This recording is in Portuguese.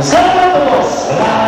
Zé Carlos Bravo.